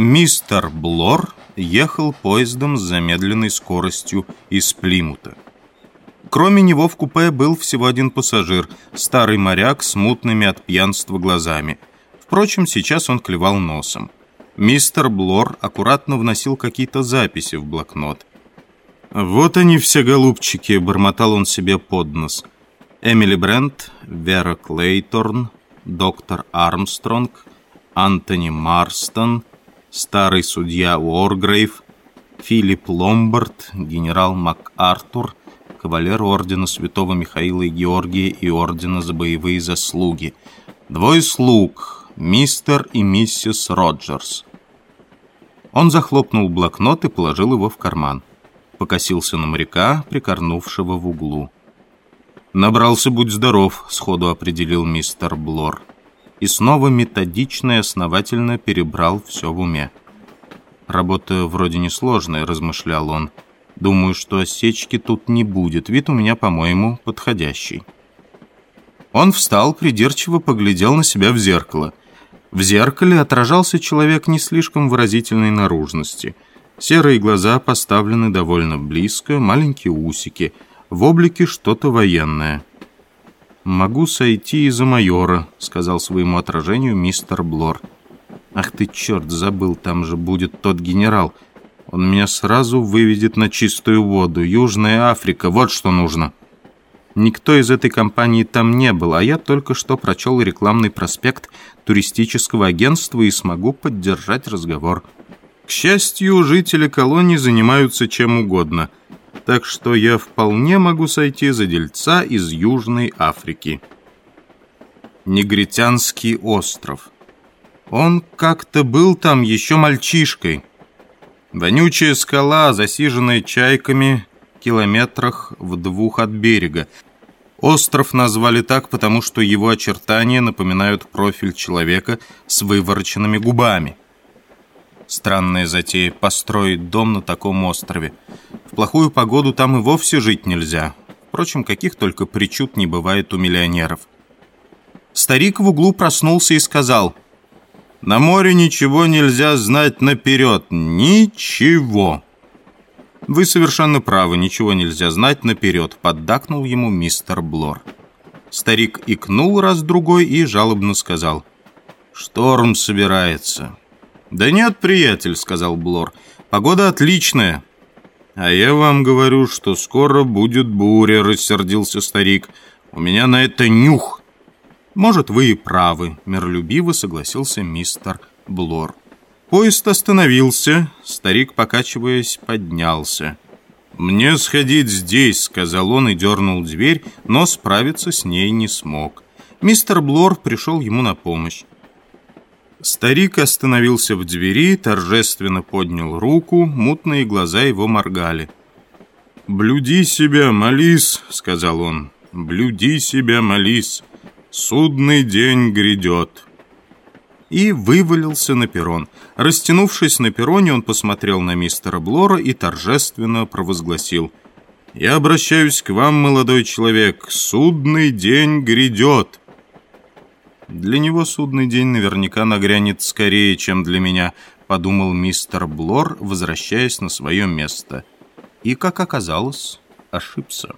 Мистер Блор ехал поездом с замедленной скоростью из Плимута. Кроме него в купе был всего один пассажир, старый моряк с мутными от пьянства глазами. Впрочем, сейчас он клевал носом. Мистер Блор аккуратно вносил какие-то записи в блокнот. «Вот они все, голубчики», — бормотал он себе под нос. Эмили Брент, Вера Клейторн, доктор Армстронг, Антони Марстон, старый судья Уоргрейв, Филипп Ломбард, генерал МакАртур, кавалер ордена Святого Михаила и Георгия и ордена за боевые заслуги. Двое слуг, мистер и миссис Роджерс. Он захлопнул блокнот и положил его в карман. Покосился на моряка, прикорнувшего в углу. «Набрался, будь здоров», — сходу определил мистер Блор. И снова методично и основательно перебрал все в уме. «Работа вроде несложная», — размышлял он. «Думаю, что осечки тут не будет. Вид у меня, по-моему, подходящий». Он встал, придирчиво поглядел на себя в зеркало. В зеркале отражался человек не слишком выразительной наружности. Серые глаза поставлены довольно близко, маленькие усики. В облике что-то военное. «Могу сойти из-за майора», — сказал своему отражению мистер Блор. «Ах ты, черт, забыл, там же будет тот генерал. Он меня сразу выведет на чистую воду. Южная Африка, вот что нужно». Никто из этой компании там не был, а я только что прочел рекламный проспект туристического агентства и смогу поддержать разговор. К счастью, жители колонии занимаются чем угодно, так что я вполне могу сойти за дельца из Южной Африки. Негритянский остров. Он как-то был там еще мальчишкой. Вонючая скала, засиженная чайками, километрах в двух от берега. Остров назвали так, потому что его очертания напоминают профиль человека с вывороченными губами. Странная затея – построить дом на таком острове. Плохую погоду там и вовсе жить нельзя. Впрочем, каких только причуд не бывает у миллионеров. Старик в углу проснулся и сказал, «На море ничего нельзя знать наперед. Ничего!» «Вы совершенно правы, ничего нельзя знать наперед», — поддакнул ему мистер Блор. Старик икнул раз-другой и жалобно сказал. «Шторм собирается». «Да нет, приятель», — сказал Блор. «Погода отличная». «А я вам говорю, что скоро будет буря», — рассердился старик. «У меня на это нюх». «Может, вы и правы», — миролюбиво согласился мистер Блор. Поезд остановился, старик, покачиваясь, поднялся. «Мне сходить здесь», — сказал он и дернул дверь, но справиться с ней не смог. Мистер Блор пришел ему на помощь. Старик остановился в двери, торжественно поднял руку, мутные глаза его моргали. «Блюди себя, молись», — сказал он, — «блюди себя, молись, судный день грядет» и вывалился на перрон. Растянувшись на перроне, он посмотрел на мистера Блора и торжественно провозгласил. «Я обращаюсь к вам, молодой человек. Судный день грядет». «Для него судный день наверняка нагрянет скорее, чем для меня», подумал мистер Блор, возвращаясь на свое место. И, как оказалось, ошибся.